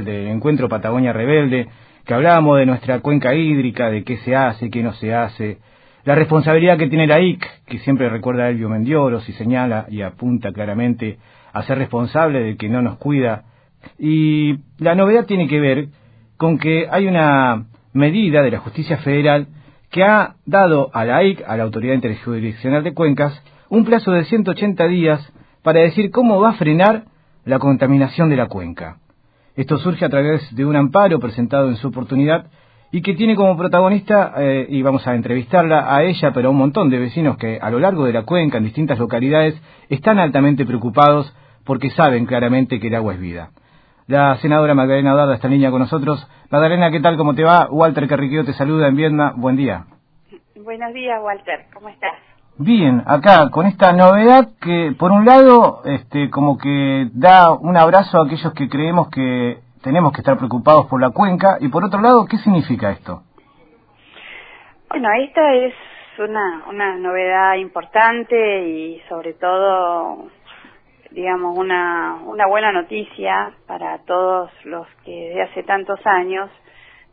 del encuentro Patagonia Rebelde, que hablábamos de nuestra cuenca hídrica, de qué se hace, qué no se hace, la responsabilidad que tiene la IC, que siempre recuerda a Elvio Mendioros y señala y apunta claramente a ser responsable de que no nos cuida. Y la novedad tiene que ver con que hay una medida de la justicia federal que ha dado a la IC, a la Autoridad Interjurisdiccional de Cuencas, un plazo de 180 días para decir cómo va a frenar la contaminación de la cuenca. Esto surge a través de un amparo presentado en su oportunidad y que tiene como protagonista, eh, y vamos a entrevistarla a ella, pero a un montón de vecinos que a lo largo de la cuenca, en distintas localidades, están altamente preocupados porque saben claramente que el agua es vida. La senadora Magdalena Darda está en línea con nosotros. Magdalena, ¿qué tal? ¿Cómo te va? Walter Carriqueo te saluda en Viedma. Buen día. Buenos días, Walter. ¿Cómo estás? Bien, acá con esta novedad que por un lado este como que da un abrazo a aquellos que creemos que tenemos que estar preocupados por la cuenca y por otro lado, ¿qué significa esto? Bueno, esta es una, una novedad importante y sobre todo, digamos, una, una buena noticia para todos los que desde hace tantos años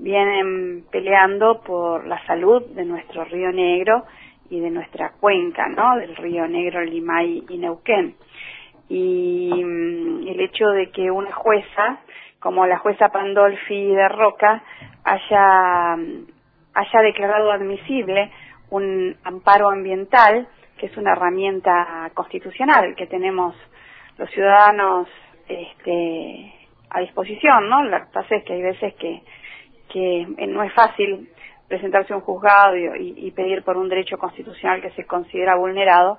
vienen peleando por la salud de nuestro río Negro y de nuestra cuenca, ¿no? Del río Negro, Limay y Neuquén. Y mm, el hecho de que una jueza, como la jueza Pandolfi de Roca, haya, mm, haya declarado admisible un amparo ambiental, que es una herramienta constitucional que tenemos los ciudadanos este, a disposición, ¿no? Lo que pasa es que hay veces que, que no es fácil presentarse un juzgado y, pedir por un derecho constitucional que se considera vulnerado.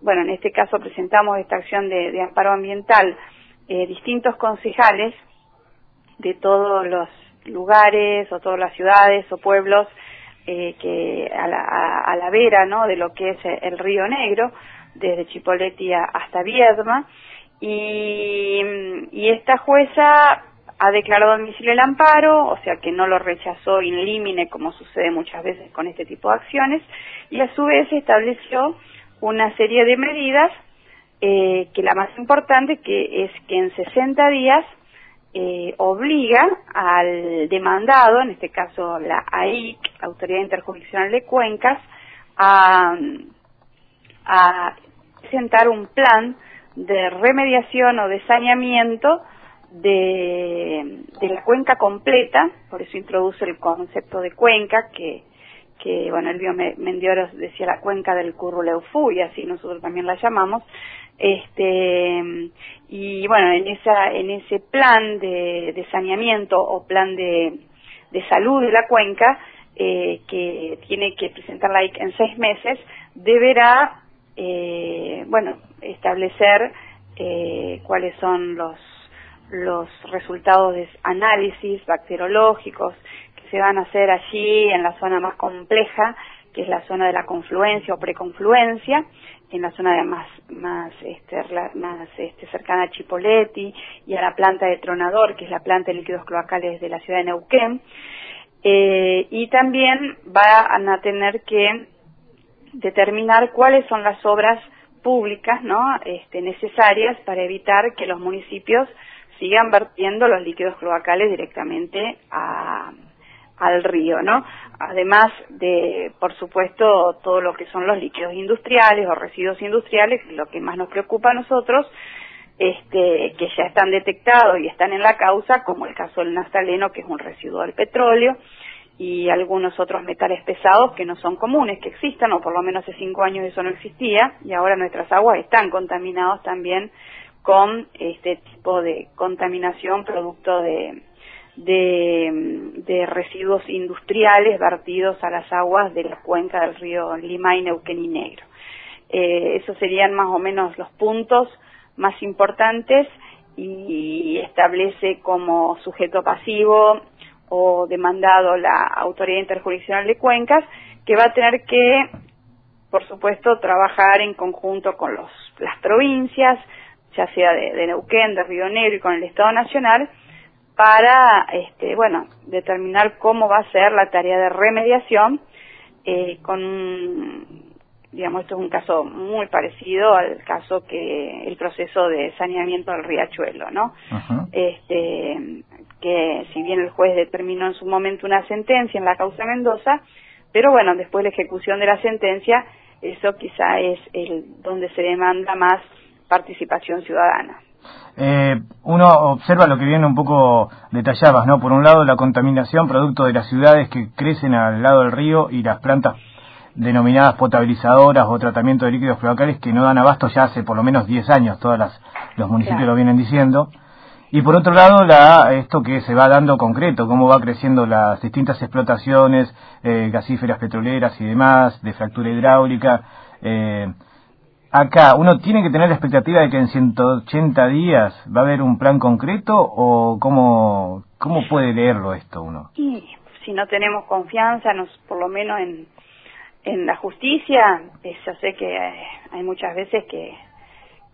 Bueno, en este caso presentamos esta acción de, amparo ambiental eh, distintos concejales de todos los lugares o todas las ciudades o pueblos eh, que a la, a, la, vera ¿no? de lo que es el río Negro, desde Chipoleti hasta Viedma, y, y esta jueza ha declarado admisible el amparo, o sea que no lo rechazó in limine como sucede muchas veces con este tipo de acciones, y a su vez estableció una serie de medidas, eh, que la más importante que es que en 60 días eh, obliga al demandado, en este caso la AIC, Autoridad Interjurisdiccional de Cuencas, a, a presentar un plan de remediación o de saneamiento de, la cuenca completa, por eso introduce el concepto de cuenca, que, que bueno, el Mendioros decía la cuenca del Curruleufú, y así nosotros también la llamamos, este, y bueno, en esa, en ese plan de, saneamiento o plan de, de salud de la cuenca, eh, que tiene que presentar la IC en seis meses, deberá, eh, bueno, establecer eh, cuáles son los los resultados de análisis bacteriológicos que se van a hacer allí en la zona más compleja, que es la zona de la confluencia o preconfluencia, en la zona más más este, más este, cercana a Chipoleti y a la planta de Tronador, que es la planta de líquidos cloacales de la ciudad de Neuquén. Eh, y también van a tener que determinar cuáles son las obras públicas ¿no? este, necesarias para evitar que los municipios sigan vertiendo los líquidos cloacales directamente al río, ¿no? Además de, por supuesto, todo lo que son los líquidos industriales o residuos industriales, lo que más nos preocupa a nosotros, este, que ya están detectados y están en la causa, como el caso del naftaleno, que es un residuo del petróleo, y algunos otros metales pesados que no son comunes, que existan, o por lo menos hace cinco años eso no existía, y ahora nuestras aguas están contaminadas también con este tipo de contaminación producto de, de, residuos industriales vertidos a las aguas de la cuenca del río Limay, Neuquén y Negro. Eh, esos serían más o menos los puntos más importantes y establece como sujeto pasivo o demandado la Autoridad Interjurisdiccional de Cuencas, que va a tener que, por supuesto, trabajar en conjunto con los, las provincias, ya sea de, Neuquén, de Río Negro y con el Estado Nacional, para, este, bueno, determinar cómo va a ser la tarea de remediación eh, con, digamos, esto es un caso muy parecido al caso que el proceso de saneamiento del riachuelo, ¿no? Este, juez determinó en su momento una sentencia en la causa Mendoza, pero bueno, después de la ejecución de la sentencia, eso quizá es el donde se demanda más participación ciudadana. Eh, uno observa lo que viene un poco detallabas, ¿no? Por un lado, la contaminación producto de las ciudades que crecen al lado del río y las plantas denominadas potabilizadoras o tratamiento de líquidos cloacales que no dan abasto ya hace por lo menos 10 años, todos los municipios lo vienen diciendo. Y por otro lado, la, esto que se va dando concreto, cómo va creciendo las distintas explotaciones eh, gasíferas petroleras y demás, de fractura hidráulica. Eh, acá, ¿uno tiene que tener la expectativa de que en 180 días va a haber un plan concreto o cómo, cómo puede leerlo esto uno? Y si no tenemos confianza, nos, por lo menos en, en la justicia, eh, yo sé que hay muchas veces que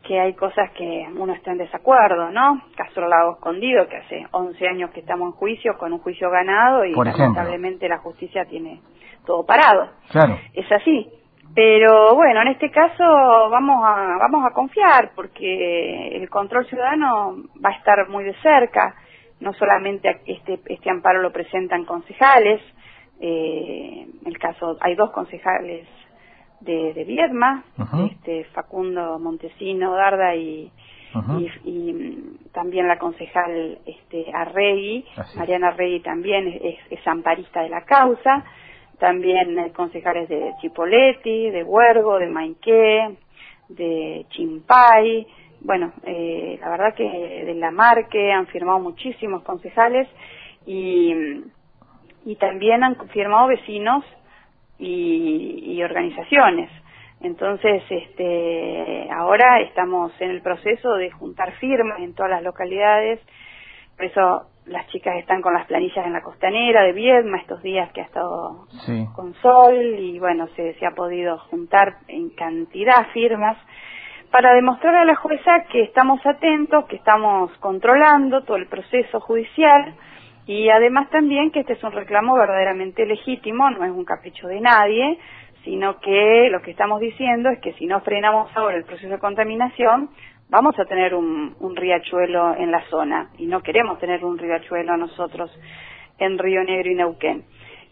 que hay cosas que uno está en desacuerdo, ¿no? Caso Lago Escondido, que hace 11 años que estamos en juicio, con un juicio ganado y lamentablemente la justicia tiene todo parado. Claro. Es así. Pero bueno, en este caso vamos a, vamos a confiar porque el control ciudadano va a estar muy de cerca. No solamente este, este amparo lo presentan concejales, eh, el caso, hay dos concejales de, de Viedma, este, Facundo Montesino Darda y, y, mm, también la concejal este, Arregui, Mariana Arregui también es, es, amparista de la causa, también concejales de Chipoleti, de Huergo, de Maiqué, de Chimpay, bueno, eh, la verdad que de la Marque han firmado muchísimos concejales y, y también han firmado vecinos y, organizaciones. Entonces, este, ahora estamos en el proceso de juntar firmas en todas las localidades, por eso las chicas están con las planillas en la costanera de Viedma estos días que ha estado con sol y bueno, se, se ha podido juntar en cantidad firmas para demostrar a la jueza que estamos atentos, que estamos controlando todo el proceso judicial, y además también que este es un reclamo verdaderamente legítimo, no es un capricho de nadie, sino que lo que estamos diciendo es que si no frenamos ahora el proceso de contaminación, vamos a tener un, riachuelo en la zona y no queremos tener un riachuelo nosotros en Río Negro y Neuquén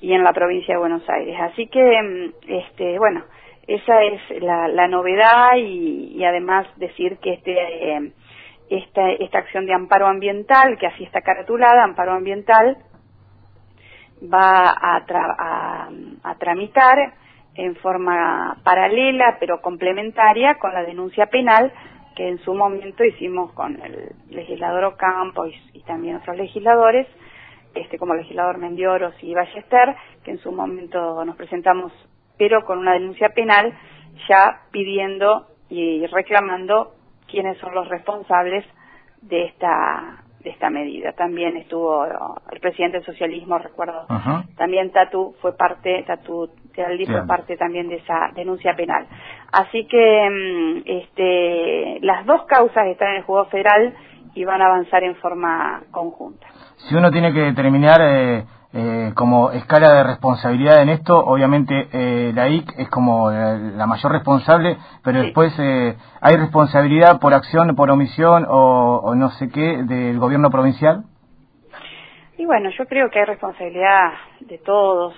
y en la provincia de Buenos Aires. Así que, mm, este, bueno, esa es la, novedad y, además decir que este eh, esta, esta acción de amparo ambiental, que así está caratulada, amparo ambiental, va a, a, tramitar en forma paralela pero complementaria con la denuncia penal que en su momento hicimos con el legislador Ocampo y, también otros legisladores, este como el legislador Mendioros y Ballester, que en su momento nos presentamos pero con una denuncia penal ya pidiendo y reclamando quiénes son los responsables de esta de esta medida. También estuvo el presidente del socialismo, recuerdo, también Tatu fue parte, Tatu Tealdi fue parte también de esa denuncia penal. Así que mm, este, las dos causas están en el juego federal y van a avanzar en forma conjunta. Si uno tiene que determinar eh, eh, como escala de responsabilidad en esto, obviamente eh, la IC es como la, mayor responsable, pero después eh, hay responsabilidad por acción, por omisión o, no sé qué del gobierno provincial. Y bueno, yo creo que hay responsabilidad de todos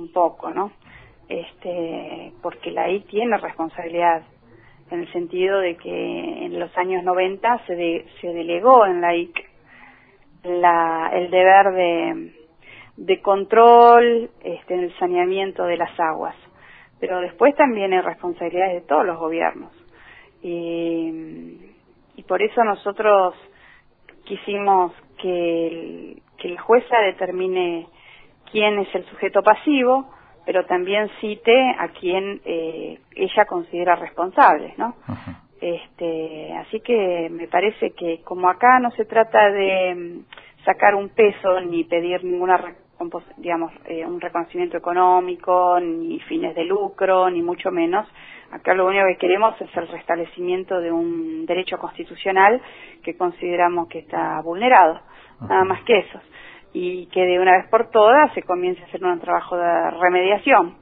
un poco, ¿no? Este, porque la IC tiene responsabilidad en el sentido de que en los años 90 se, se delegó en la IC la, el deber de de control este, en el saneamiento de las aguas. Pero después también hay responsabilidades de todos los gobiernos. Y, por eso nosotros quisimos que, que la jueza determine quién es el sujeto pasivo, pero también cite a quien eh, ella considera responsable, ¿no? Este, así que me parece que como acá no se trata de mm, sacar un peso ni pedir ninguna digamos, eh, un reconocimiento económico, ni fines de lucro, ni mucho menos. Acá lo único que queremos es el restablecimiento de un derecho constitucional que consideramos que está vulnerado, nada más que eso. Y que de una vez por todas se comience a hacer un trabajo de remediación.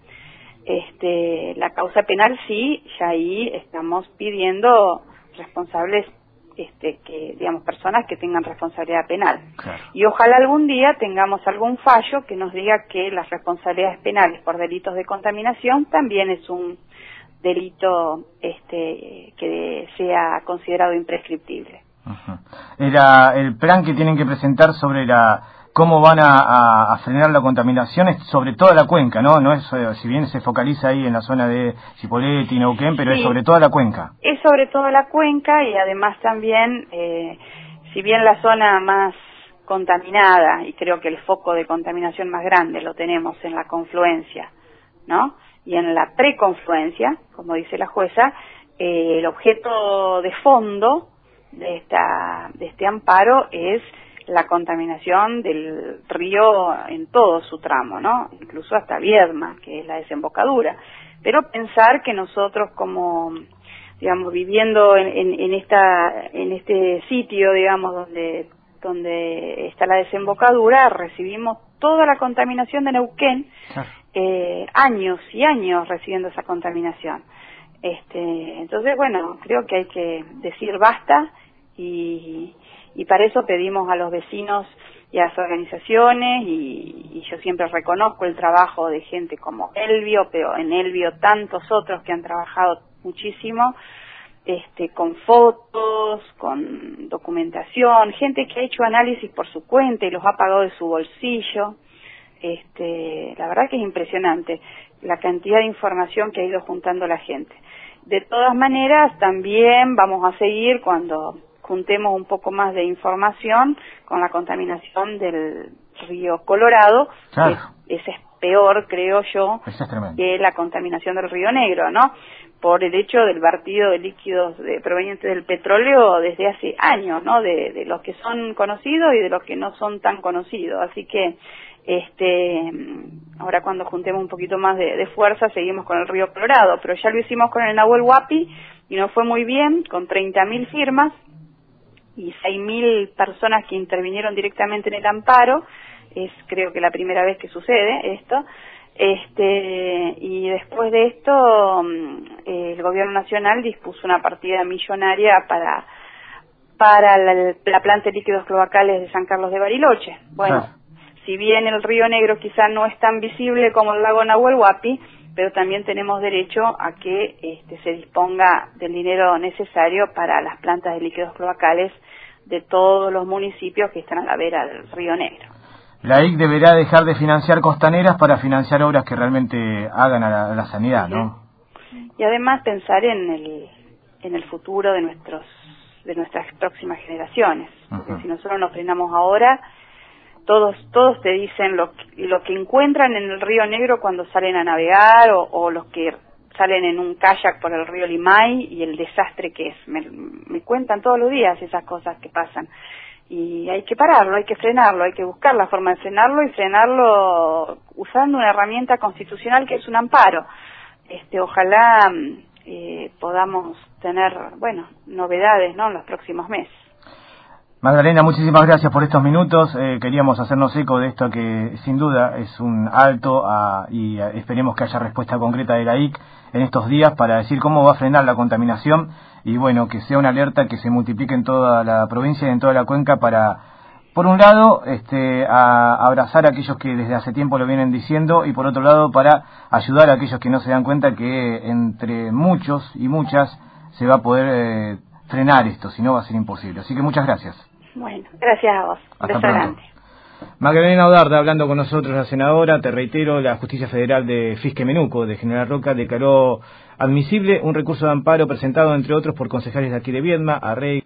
Este, la causa penal sí, ya ahí estamos pidiendo responsables este, que, digamos, personas que tengan responsabilidad penal. Y ojalá algún día tengamos algún fallo que nos diga que las responsabilidades penales por delitos de contaminación también es un delito este, que sea considerado imprescriptible. Era el plan que tienen que presentar sobre la cómo van a, frenar la contaminación es sobre toda la cuenca, ¿no? No es, eh, si bien se focaliza ahí en la zona de Chipoleti, Neuquén, pero es sobre toda la cuenca. Es sobre toda la cuenca y además también, eh, si bien la zona más contaminada y creo que el foco de contaminación más grande lo tenemos en la confluencia, ¿no? Y en la preconfluencia, como dice la jueza, eh, el objeto de fondo de esta de este amparo es la contaminación del río en todo su tramo, ¿no? Incluso hasta Viedma, que es la desembocadura. Pero pensar que nosotros como, digamos, viviendo en, en, esta, en este sitio, digamos, donde, donde está la desembocadura, recibimos toda la contaminación de Neuquén, eh, años y años recibiendo esa contaminación. Este, entonces, bueno, creo que hay que decir basta y, y para eso pedimos a los vecinos y a las organizaciones y, yo siempre reconozco el trabajo de gente como Elvio, pero en Elvio tantos otros que han trabajado muchísimo, este, con fotos, con documentación, gente que ha hecho análisis por su cuenta y los ha pagado de su bolsillo. Este, la verdad que es impresionante la cantidad de información que ha ido juntando la gente. De todas maneras, también vamos a seguir cuando juntemos un poco más de información con la contaminación del río Colorado, que ese es peor, creo yo, que la contaminación del río Negro, ¿no? Por el hecho del vertido de líquidos provenientes del petróleo desde hace años, ¿no? De, los que son conocidos y de los que no son tan conocidos. Así que, este, ahora cuando juntemos un poquito más de, de fuerza, seguimos con el río Colorado, pero ya lo hicimos con el Nahuel Huapi y nos fue muy bien, con 30.000 firmas, y 6.000 personas que intervinieron directamente en el amparo. Es creo que la primera vez que sucede esto. Este, y después de esto, mm, el gobierno nacional dispuso una partida millonaria para para la, planta de líquidos cloacales de San Carlos de Bariloche. Bueno, si bien el río Negro quizá no es tan visible como el lago Nahuel Huapi, pero también tenemos derecho a que este, se disponga del dinero necesario para las plantas de líquidos cloacales de todos los municipios que están a la vera del río Negro. La IC deberá dejar de financiar costaneras para financiar obras que realmente hagan a la, sanidad, ¿no? Y además pensar en el, en el futuro de nuestros de nuestras próximas generaciones. Porque si nosotros nos frenamos ahora, todos todos te dicen lo, lo que encuentran en el río Negro cuando salen a navegar o, los que salen en un kayak por el río Limay y el desastre que es. Me, me, cuentan todos los días esas cosas que pasan. Y hay que pararlo, hay que frenarlo, hay que buscar la forma de frenarlo y frenarlo usando una herramienta constitucional que es un amparo. Este, ojalá eh, podamos tener, bueno, novedades, ¿no? En los próximos meses. Magdalena, muchísimas gracias por estos minutos. Eh, queríamos hacernos eco de esto que sin duda es un alto y esperemos que haya respuesta concreta de la IC en estos días para decir cómo va a frenar la contaminación y bueno, que sea una alerta que se multiplique en toda la provincia y en toda la cuenca para, por un lado, este, a abrazar a aquellos que desde hace tiempo lo vienen diciendo y por otro lado para ayudar a aquellos que no se dan cuenta que entre muchos y muchas se va a poder eh, frenar esto, si no va a ser imposible. Así que muchas gracias. Bueno, gracias a vos. Hasta Magdalena Odarda, hablando con nosotros, la senadora, te reitero, la Justicia Federal de Fisque Menuco, de General Roca, declaró admisible un recurso de amparo presentado, entre otros, por concejales de aquí de Viedma, Arrey.